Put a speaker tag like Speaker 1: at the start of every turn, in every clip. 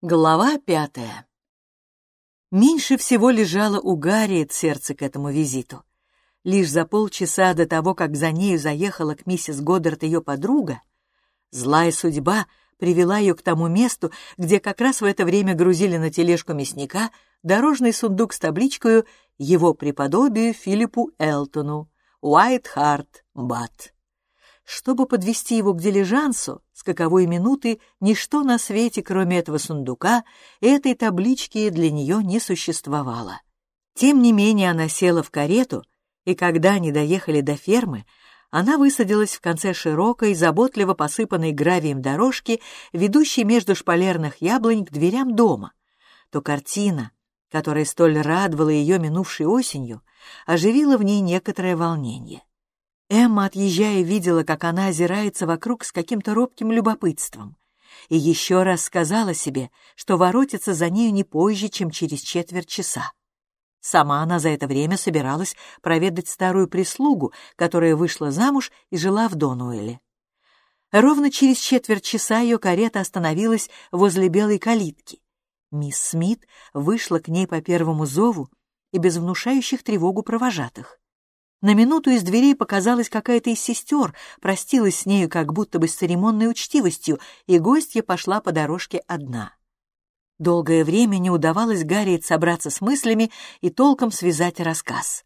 Speaker 1: Глава пятая. Меньше всего лежало у Гарриет сердце к этому визиту. Лишь за полчаса до того, как за нею заехала к миссис Годдард ее подруга, злая судьба привела ее к тому месту, где как раз в это время грузили на тележку мясника дорожный сундук с табличкой «Его преподобию Филиппу Элтону, Уайтхарт, Бат». Чтобы подвести его к дилижансу, с каковой минуты ничто на свете, кроме этого сундука, этой таблички для нее не существовало. Тем не менее она села в карету, и когда они доехали до фермы, она высадилась в конце широкой, заботливо посыпанной гравием дорожки, ведущей между шпалерных яблонь к дверям дома. То картина, которая столь радовала ее минувшей осенью, оживила в ней некоторое волнение. Эмма, отъезжая, видела, как она озирается вокруг с каким-то робким любопытством. И еще раз сказала себе, что воротится за нею не позже, чем через четверть часа. Сама она за это время собиралась проведать старую прислугу, которая вышла замуж и жила в Донуэле. Ровно через четверть часа ее карета остановилась возле белой калитки. Мисс Смит вышла к ней по первому зову и без внушающих тревогу провожатых. На минуту из дверей показалась какая-то из сестер, простилась с нею как будто бы с церемонной учтивостью, и гостья пошла по дорожке одна. Долгое время не удавалось Гарриет собраться с мыслями и толком связать рассказ.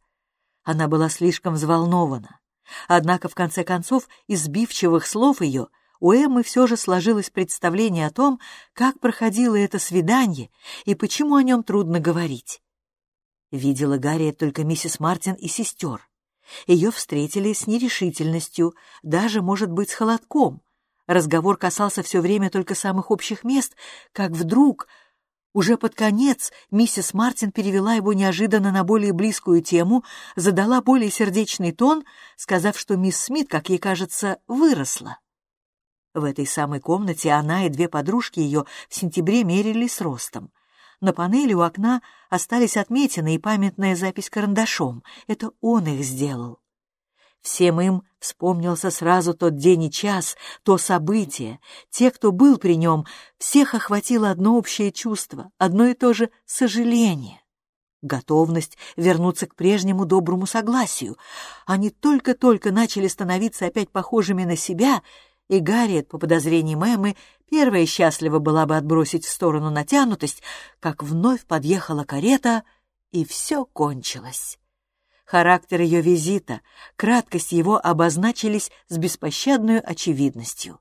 Speaker 1: Она была слишком взволнована. Однако, в конце концов, из сбивчивых слов ее у Эммы все же сложилось представление о том, как проходило это свидание и почему о нем трудно говорить. Видела Гарриет только миссис Мартин и сестер. Ее встретили с нерешительностью, даже, может быть, с холодком. Разговор касался все время только самых общих мест, как вдруг, уже под конец, миссис Мартин перевела его неожиданно на более близкую тему, задала более сердечный тон, сказав, что мисс Смит, как ей кажется, выросла. В этой самой комнате она и две подружки ее в сентябре мерились ростом. На панели у окна остались отметины и памятная запись карандашом. Это он их сделал. Всем им вспомнился сразу тот день и час, то событие. Те, кто был при нем, всех охватило одно общее чувство, одно и то же сожаление. Готовность вернуться к прежнему доброму согласию. Они только-только начали становиться опять похожими на себя — и Гарриет, по подозрениям Эммы, первая счастлива была бы отбросить в сторону натянутость, как вновь подъехала карета, и все кончилось. Характер ее визита, краткость его обозначились с беспощадной очевидностью.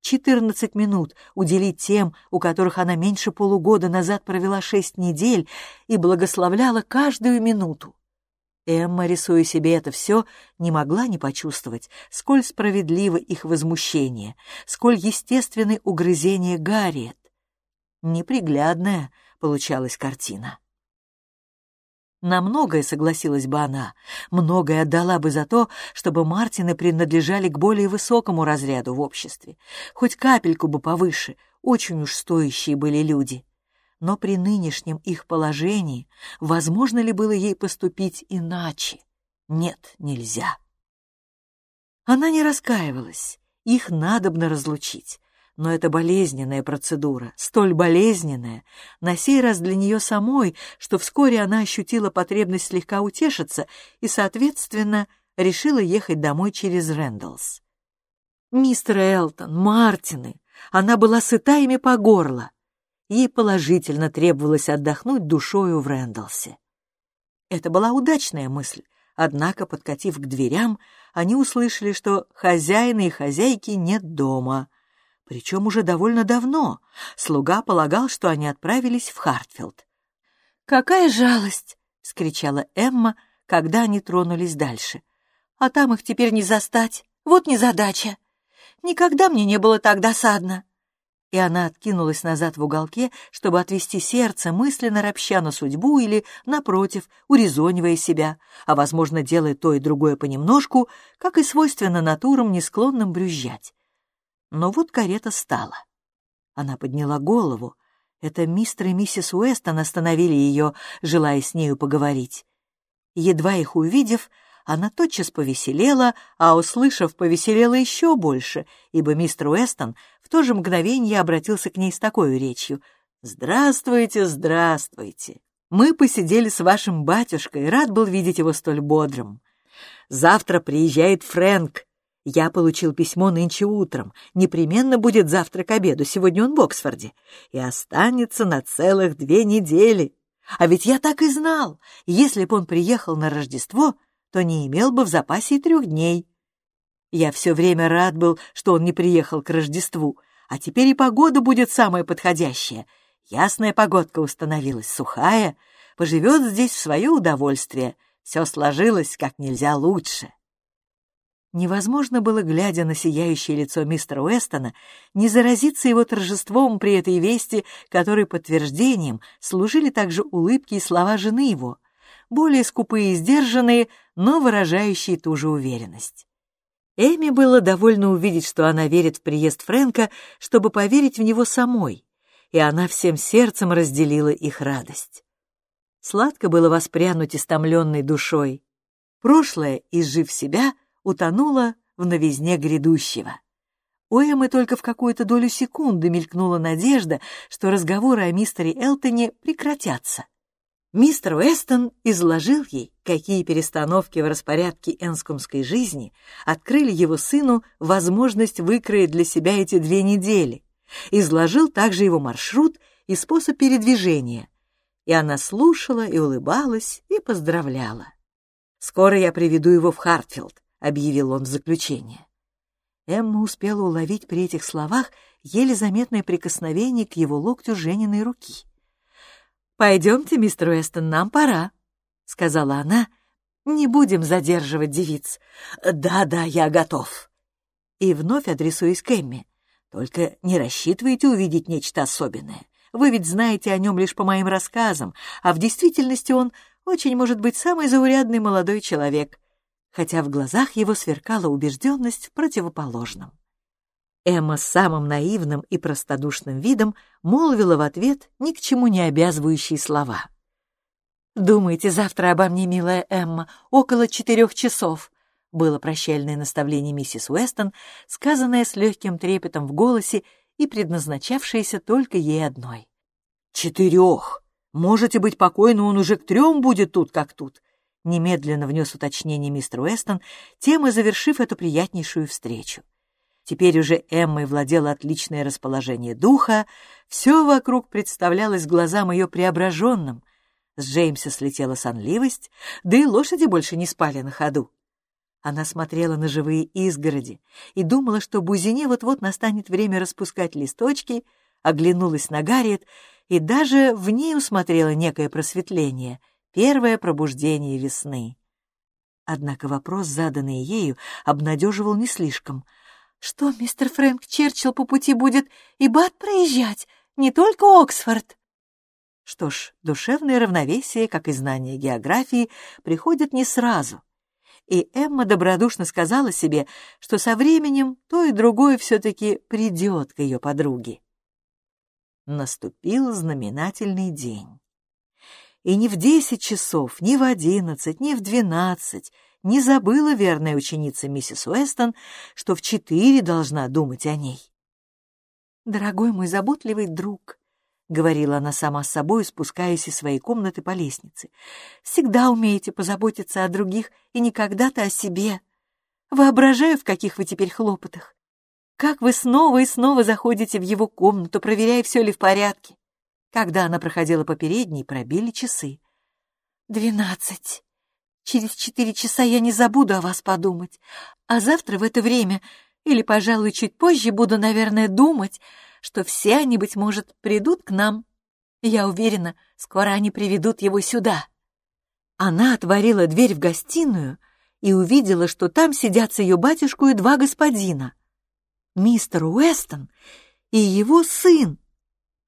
Speaker 1: Четырнадцать минут уделить тем, у которых она меньше полугода назад провела шесть недель и благословляла каждую минуту. Эмма, рисуя себе это все, не могла не почувствовать, сколь справедливо их возмущение, сколь естественны угрызения Гарриет. Неприглядная получалась картина. На многое согласилась бы она, многое отдала бы за то, чтобы Мартины принадлежали к более высокому разряду в обществе, хоть капельку бы повыше, очень уж стоящие были люди но при нынешнем их положении возможно ли было ей поступить иначе? Нет, нельзя. Она не раскаивалась, их надобно разлучить, но это болезненная процедура, столь болезненная, на сей раз для нее самой, что вскоре она ощутила потребность слегка утешиться и, соответственно, решила ехать домой через Рэндаллс. Мистер Элтон, Мартины, она была сыта ими по горло, ей положительно требовалось отдохнуть душою в Рэндалсе. Это была удачная мысль, однако, подкатив к дверям, они услышали, что хозяина и хозяйки нет дома. Причем уже довольно давно. Слуга полагал, что они отправились в Хартфилд. «Какая жалость!» — скричала Эмма, когда они тронулись дальше. «А там их теперь не застать. Вот незадача. Никогда мне не было так досадно и она откинулась назад в уголке, чтобы отвести сердце, мысленно ропща на судьбу или, напротив, урезонивая себя, а, возможно, делая то и другое понемножку, как и свойственно натурам, не склонным брюзжать. Но вот карета стала. Она подняла голову. Это мистер и миссис Уэстон остановили ее, желая с нею поговорить. Едва их увидев, она тотчас повеселела, а, услышав, повеселела еще больше, ибо мистер Уэстон в то же мгновение обратился к ней с такой речью. «Здравствуйте, здравствуйте! Мы посидели с вашим батюшкой, рад был видеть его столь бодрым. Завтра приезжает Фрэнк. Я получил письмо нынче утром. Непременно будет завтра к обеду, сегодня он в Оксфорде. И останется на целых две недели. А ведь я так и знал. Если бы он приехал на Рождество, то не имел бы в запасе и трех дней. Я все время рад был, что он не приехал к Рождеству, а теперь и погода будет самая подходящая — Ясная погодка установилась, сухая, поживет здесь в свое удовольствие. Все сложилось как нельзя лучше. Невозможно было, глядя на сияющее лицо мистера Уэстона, не заразиться его торжеством при этой вести, которой подтверждением служили также улыбки и слова жены его, более скупые и сдержанные, но выражающие ту же уверенность. Эми было довольно увидеть, что она верит в приезд Фрэнка, чтобы поверить в него самой, и она всем сердцем разделила их радость. Сладко было воспрянуть истомленной душой. Прошлое, изжив себя, утонуло в новизне грядущего. У Эммы только в какую-то долю секунды мелькнула надежда, что разговоры о мистере Элтоне прекратятся. Мистер Уэстон изложил ей, какие перестановки в распорядке энскомской жизни открыли его сыну возможность выкроить для себя эти две недели, изложил также его маршрут и способ передвижения, и она слушала и улыбалась и поздравляла. «Скоро я приведу его в Хартфилд», — объявил он в заключение. Эмма успела уловить при этих словах еле заметное прикосновение к его локтю Жениной руки. «Пойдемте, мистер Уэстон, нам пора», — сказала она. «Не будем задерживать девиц». «Да-да, я готов». И вновь адресуясь к Эмме. Только не рассчитывайте увидеть нечто особенное. Вы ведь знаете о нем лишь по моим рассказам, а в действительности он очень может быть самый заурядный молодой человек, хотя в глазах его сверкала убежденность в противоположном. Эмма с самым наивным и простодушным видом молвила в ответ ни к чему не обязывающие слова. «Думайте завтра обо мне, милая Эмма, около четырех часов было прощальное наставление миссис Уэстон, сказанное с легким трепетом в голосе и предназначавшееся только ей одной. «Четырех! Можете быть покойны, он уже к трем будет тут, как тут!» Немедленно внес уточнение мистер Уэстон, тем и завершив эту приятнейшую встречу. Теперь уже Эммой владело отличное расположение духа, все вокруг представлялось глазам ее преображенным. С Джеймса слетела сонливость, да и лошади больше не спали на ходу. Она смотрела на живые изгороди и думала, что Бузине вот-вот настанет время распускать листочки, оглянулась на Гарриет и даже в ней усмотрела некое просветление, первое пробуждение весны. Однако вопрос, заданный ею, обнадеживал не слишком. «Что, мистер Фрэнк Черчилл по пути будет и Бат проезжать, не только Оксфорд?» Что ж, душевное равновесие, как и знание географии, приходит не сразу — и Эмма добродушно сказала себе, что со временем то и другое все-таки придет к ее подруге. Наступил знаменательный день. И ни в десять часов, ни в одиннадцать, ни в двенадцать не забыла верная ученица миссис Уэстон, что в четыре должна думать о ней. «Дорогой мой заботливый друг», — говорила она сама с собой, спускаясь из своей комнаты по лестнице. «Всегда умеете позаботиться о других и никогда-то о себе. Воображаю, в каких вы теперь хлопотах. Как вы снова и снова заходите в его комнату, проверяя, все ли в порядке». Когда она проходила по передней, пробили часы. «Двенадцать. Через четыре часа я не забуду о вас подумать. А завтра в это время, или, пожалуй, чуть позже, буду, наверное, думать, что все они, быть может, придут к нам. Я уверена, скоро они приведут его сюда». Она отворила дверь в гостиную и увидела, что там сидят с ее батюшку и два господина. Мистер Уэстон и его сын.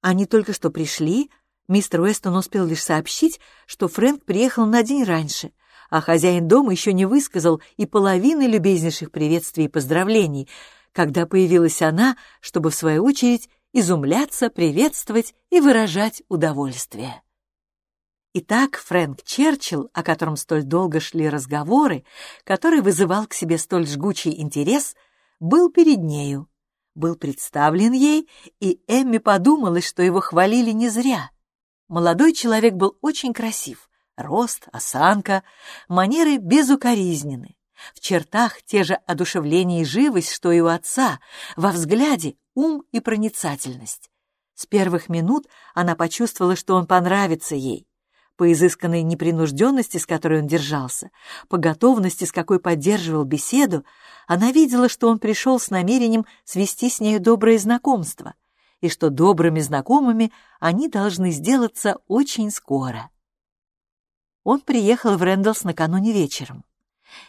Speaker 1: Они только что пришли, мистер Уэстон успел лишь сообщить, что Фрэнк приехал на день раньше, а хозяин дома еще не высказал и половины любезнейших приветствий и поздравлений — когда появилась она, чтобы, в свою очередь, изумляться, приветствовать и выражать удовольствие. Итак, Фрэнк Черчилл, о котором столь долго шли разговоры, который вызывал к себе столь жгучий интерес, был перед нею. был представлен ей, и Эмми подумала, что его хвалили не зря. Молодой человек был очень красив. Рост, осанка, манеры безукоризнены. В чертах те же одушевление и живость, что и у отца, во взгляде ум и проницательность. С первых минут она почувствовала, что он понравится ей. По изысканной непринужденности, с которой он держался, по готовности, с какой поддерживал беседу, она видела, что он пришел с намерением свести с нею доброе знакомство, и что добрыми знакомыми они должны сделаться очень скоро. Он приехал в Рэндаллс накануне вечером.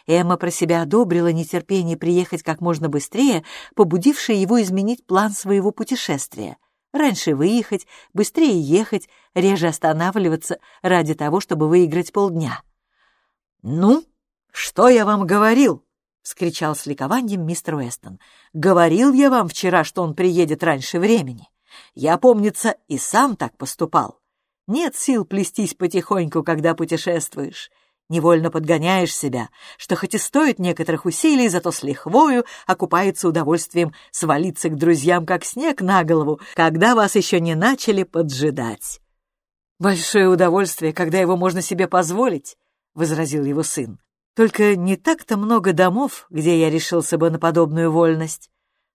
Speaker 1: Эмма про себя одобрила нетерпение приехать как можно быстрее, побудившее его изменить план своего путешествия. Раньше выехать, быстрее ехать, реже останавливаться ради того, чтобы выиграть полдня. «Ну, что я вам говорил?» — вскричал с ликованием мистер Уэстон. «Говорил я вам вчера, что он приедет раньше времени. Я, помнится, и сам так поступал. Нет сил плестись потихоньку, когда путешествуешь. Невольно подгоняешь себя, что хоть и стоит некоторых усилий, зато с лихвою окупается удовольствием свалиться к друзьям, как снег на голову, когда вас еще не начали поджидать. «Большое удовольствие, когда его можно себе позволить», — возразил его сын. «Только не так-то много домов, где я решился бы на подобную вольность.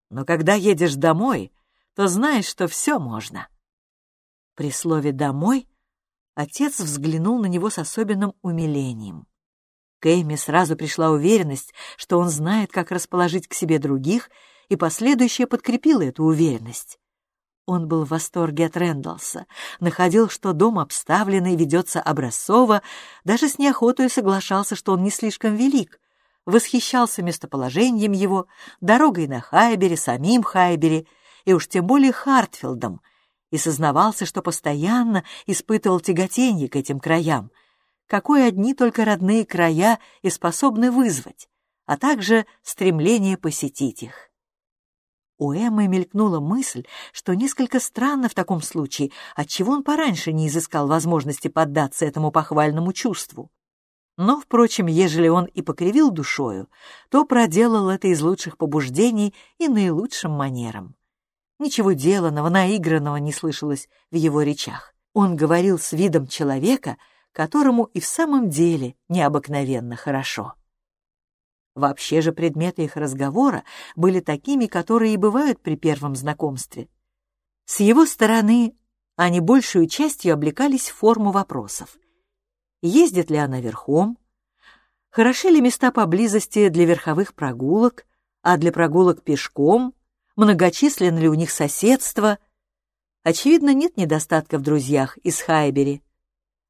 Speaker 1: Но когда едешь домой, то знаешь, что все можно». При слове «домой» Отец взглянул на него с особенным умилением. К Эйме сразу пришла уверенность, что он знает, как расположить к себе других, и последующее подкрепило эту уверенность. Он был в восторге от Рэндалса, находил, что дом обставленный, ведется образцово, даже с неохотой соглашался, что он не слишком велик, восхищался местоположением его, дорогой на Хайбере, самим Хайбере, и уж тем более Хартфилдом — и сознавался, что постоянно испытывал тяготение к этим краям, какой одни только родные края и способны вызвать, а также стремление посетить их. У Эммы мелькнула мысль, что несколько странно в таком случае, отчего он пораньше не изыскал возможности поддаться этому похвальному чувству. Но, впрочем, ежели он и покривил душою, то проделал это из лучших побуждений и наилучшим манером. Ничего деланного, наигранного не слышалось в его речах. Он говорил с видом человека, которому и в самом деле необыкновенно хорошо. Вообще же предметы их разговора были такими, которые и бывают при первом знакомстве. С его стороны они большую частью облекались в форму вопросов. Ездит ли она верхом? Хороши ли места поблизости для верховых прогулок, а для прогулок пешком многочисленно ли у них соседство. Очевидно, нет недостатка в друзьях из Хайбери.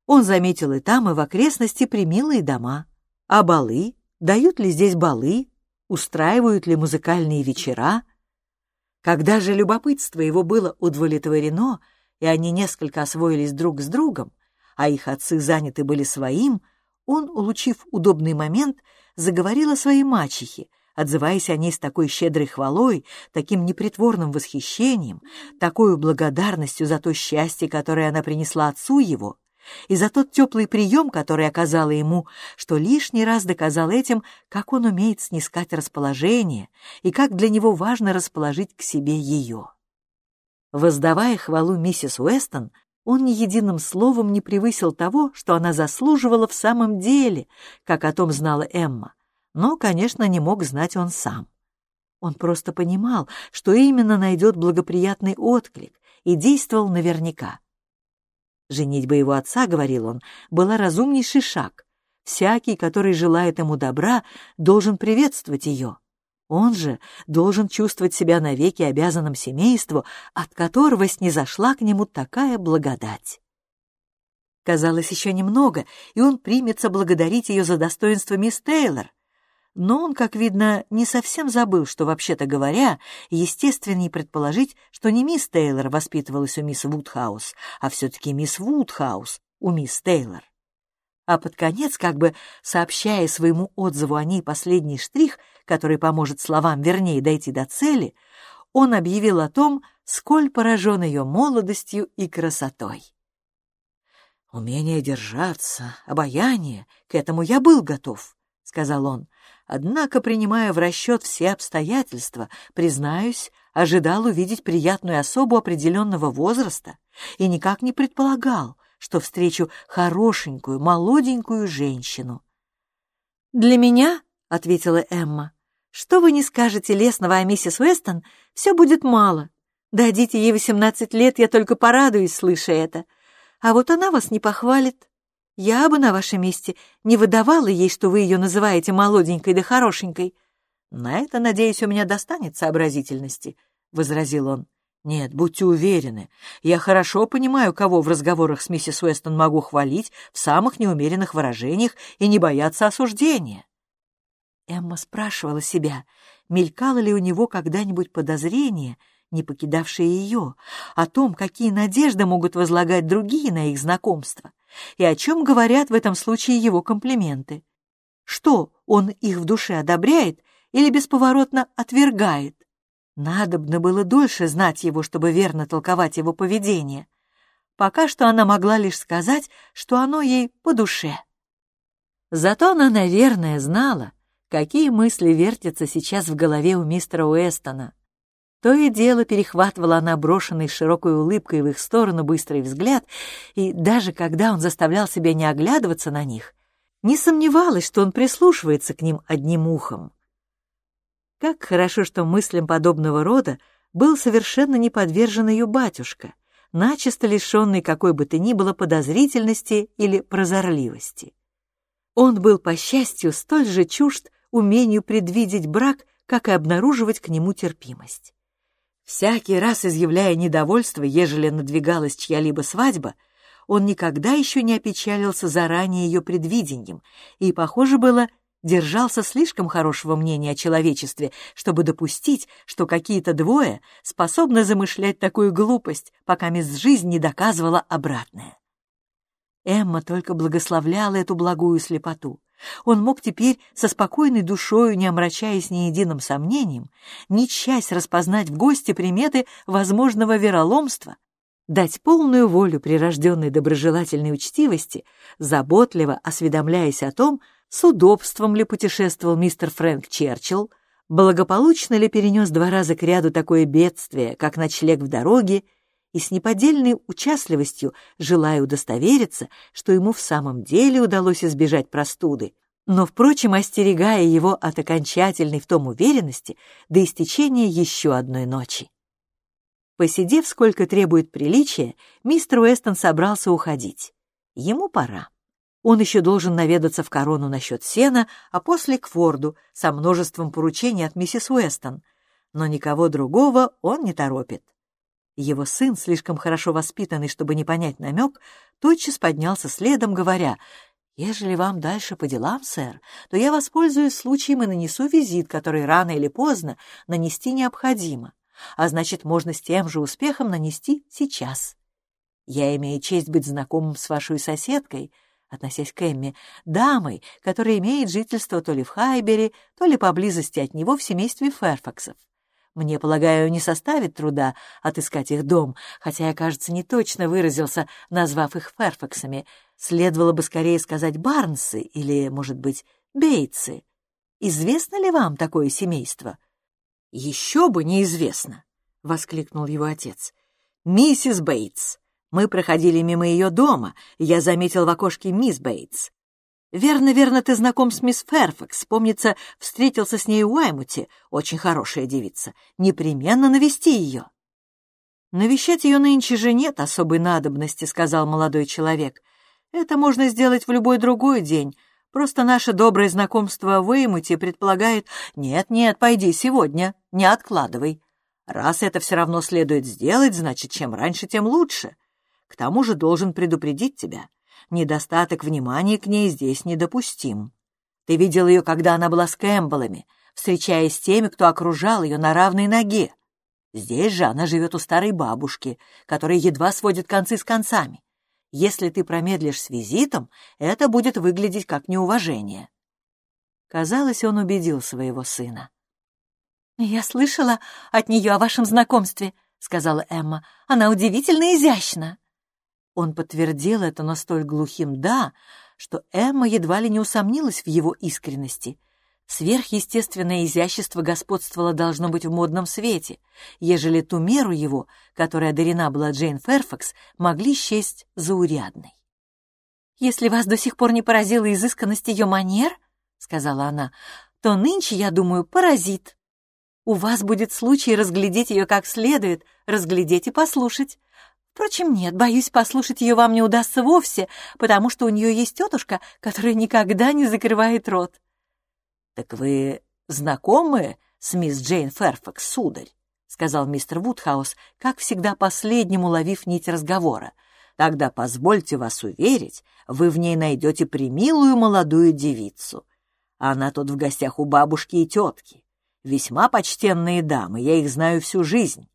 Speaker 1: Он заметил и там, и в окрестности примилые дома. А балы? Дают ли здесь балы? Устраивают ли музыкальные вечера? Когда же любопытство его было удовлетворено, и они несколько освоились друг с другом, а их отцы заняты были своим, он, улучив удобный момент, заговорил о своей мачехе, отзываясь о ней с такой щедрой хвалой, таким непритворным восхищением, такой благодарностью за то счастье, которое она принесла отцу его, и за тот теплый прием, который оказала ему, что лишний раз доказал этим, как он умеет снискать расположение и как для него важно расположить к себе ее. Воздавая хвалу миссис Уэстон, он ни единым словом не превысил того, что она заслуживала в самом деле, как о том знала Эмма, но, конечно, не мог знать он сам. Он просто понимал, что именно найдет благоприятный отклик, и действовал наверняка. Женитьба его отца, говорил он, была разумнейший шаг. Всякий, который желает ему добра, должен приветствовать ее. Он же должен чувствовать себя навеки обязанным семейству, от которого снизошла к нему такая благодать. Казалось, еще немного, и он примется благодарить ее за достоинство мисс Тейлор, но он, как видно, не совсем забыл, что, вообще-то говоря, естественнее предположить, что не мисс Тейлор воспитывалась у мисс Вудхаус, а все-таки мисс Вудхаус у мисс Тейлор. А под конец, как бы сообщая своему отзыву о ней последний штрих, который поможет словам вернее дойти до цели, он объявил о том, сколь поражен ее молодостью и красотой. «Умение держаться, обаяние, к этому я был готов», — сказал он, Однако, принимая в расчет все обстоятельства, признаюсь, ожидал увидеть приятную особу определенного возраста и никак не предполагал, что встречу хорошенькую, молоденькую женщину. «Для меня, — ответила Эмма, — что вы не скажете лесного о миссис Уэстон, все будет мало. Дадите ей восемнадцать лет, я только порадуюсь, слыша это. А вот она вас не похвалит. Я бы на вашем месте не выдавала ей, что вы ее называете молоденькой да хорошенькой. На это, надеюсь, у меня достанет сообразительности, — возразил он. Нет, будьте уверены, я хорошо понимаю, кого в разговорах с миссис Уэстон могу хвалить в самых неумеренных выражениях и не бояться осуждения. Эмма спрашивала себя, мелькало ли у него когда-нибудь подозрение, не покидавшее ее, о том, какие надежды могут возлагать другие на их знакомство, и о чем говорят в этом случае его комплименты. Что, он их в душе одобряет или бесповоротно отвергает? Надобно было дольше знать его, чтобы верно толковать его поведение. Пока что она могла лишь сказать, что оно ей по душе. Зато она, наверное, знала, какие мысли вертятся сейчас в голове у мистера Уэстона. То и дело перехватывала она брошенный широкой улыбкой в их сторону быстрый взгляд, и даже когда он заставлял себя не оглядываться на них, не сомневалась, что он прислушивается к ним одним ухом. Как хорошо, что мыслям подобного рода был совершенно не подвержен ее батюшка, начисто лишенный какой бы то ни было подозрительности или прозорливости. Он был, по счастью, столь же чужд умению предвидеть брак, как и обнаруживать к нему терпимость. Всякий раз изъявляя недовольство, ежели надвигалась чья-либо свадьба, он никогда еще не опечалился заранее ее предвидением, и, похоже было, держался слишком хорошего мнения о человечестве, чтобы допустить, что какие-то двое способны замышлять такую глупость, пока мисс жизнь не доказывала обратное. Эмма только благословляла эту благую слепоту. Он мог теперь со спокойной душою, не омрачаясь ни единым сомнением, не часть распознать в гости приметы возможного вероломства, дать полную волю прирожденной доброжелательной учтивости, заботливо осведомляясь о том, с удобством ли путешествовал мистер Фрэнк Черчилл, благополучно ли перенес два раза к ряду такое бедствие, как ночлег в дороге, и с неподдельной участливостью желая удостовериться, что ему в самом деле удалось избежать простуды, но, впрочем, остерегая его от окончательной в том уверенности до истечения еще одной ночи. Посидев, сколько требует приличия, мистер Уэстон собрался уходить. Ему пора. Он еще должен наведаться в корону насчет сена, а после к Форду со множеством поручений от миссис Уэстон. Но никого другого он не торопит. Его сын, слишком хорошо воспитанный, чтобы не понять намек, тотчас поднялся следом, говоря, «Ежели вам дальше по делам, сэр, то я воспользуюсь случаем и нанесу визит, который рано или поздно нанести необходимо, а значит, можно с тем же успехом нанести сейчас. Я имею честь быть знакомым с вашей соседкой, относясь к Эмме, дамой, которая имеет жительство то ли в Хайбере, то ли поблизости от него в семействе Ферфаксов. Мне, полагаю, не составит труда отыскать их дом, хотя я, кажется, не точно выразился, назвав их Ферфаксами. Следовало бы скорее сказать Барнсы или, может быть, Бейтсы. Известно ли вам такое семейство? — Еще бы неизвестно, — воскликнул его отец. — Миссис Бейтс. Мы проходили мимо ее дома, и я заметил в окошке мисс Бейтс. «Верно, верно, ты знаком с мисс Ферфакс. Помнится, встретился с ней в Уаймуте. Очень хорошая девица. Непременно навести ее». «Навещать ее нынче же нет особой надобности», — сказал молодой человек. «Это можно сделать в любой другой день. Просто наше доброе знакомство в Уэймуте предполагает... Нет-нет, пойди сегодня, не откладывай. Раз это все равно следует сделать, значит, чем раньше, тем лучше. К тому же должен предупредить тебя недостаток внимания к ней здесь недопустим. Ты видел ее, когда она была с Кэмпбеллами, встречаясь с теми, кто окружал ее на равной ноге. Здесь же она живет у старой бабушки, которая едва сводит концы с концами. Если ты промедлишь с визитом, это будет выглядеть как неуважение. Казалось, он убедил своего сына. «Я слышала от нее о вашем знакомстве», — сказала Эмма. «Она удивительно изящна». Он подтвердил это, но столь глухим «да», что Эмма едва ли не усомнилась в его искренности. Сверхъестественное изящество господствовало должно быть в модном свете, ежели ту меру его, которая одарена была Джейн Ферфакс, могли счесть заурядной. «Если вас до сих пор не поразила изысканность ее манер, — сказала она, — то нынче, я думаю, поразит. У вас будет случай разглядеть ее как следует, разглядеть и послушать. Впрочем, нет, боюсь, послушать ее вам не удастся вовсе, потому что у нее есть тетушка, которая никогда не закрывает рот. — Так вы знакомы с мисс Джейн Ферфакс, сударь? — сказал мистер Вудхаус, как всегда последним уловив нить разговора. — Тогда позвольте вас уверить, вы в ней найдете примилую молодую девицу. Она тут в гостях у бабушки и тетки. Весьма почтенные дамы, я их знаю всю жизнь.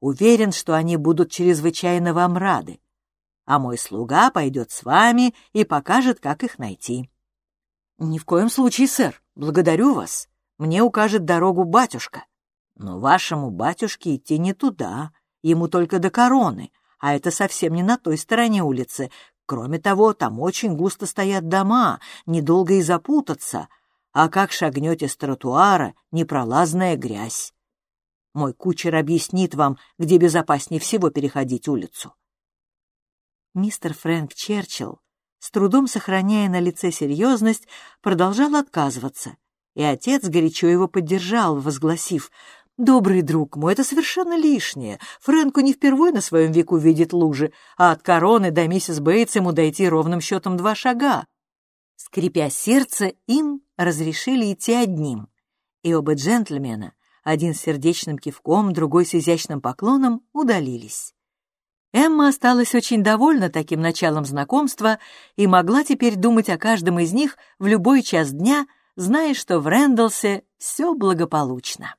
Speaker 1: Уверен, что они будут чрезвычайно вам рады. А мой слуга пойдет с вами и покажет, как их найти. «Ни в коем случае, сэр. Благодарю вас. Мне укажет дорогу батюшка. Но вашему батюшке идти не туда. Ему только до короны, а это совсем не на той стороне улицы. Кроме того, там очень густо стоят дома, недолго и запутаться. А как шагнете с тротуара, непролазная грязь. Мой кучер объяснит вам, где безопаснее всего переходить улицу. Мистер Фрэнк Черчилл с трудом сохраняя на лице серьезность, продолжал отказываться, и отец горячо его поддержал, возгласив «Добрый друг мой, это совершенно лишнее. Фрэнку не впервые на своем веку видит лужи, а от короны до миссис Бейтс ему дойти ровным счетом два шага». Скрипя сердце, им разрешили идти одним, и оба джентльмена, один с сердечным кивком, другой с изящным поклоном, удалились. Эмма осталась очень довольна таким началом знакомства и могла теперь думать о каждом из них в любой час дня, зная, что в Рэндалсе все благополучно.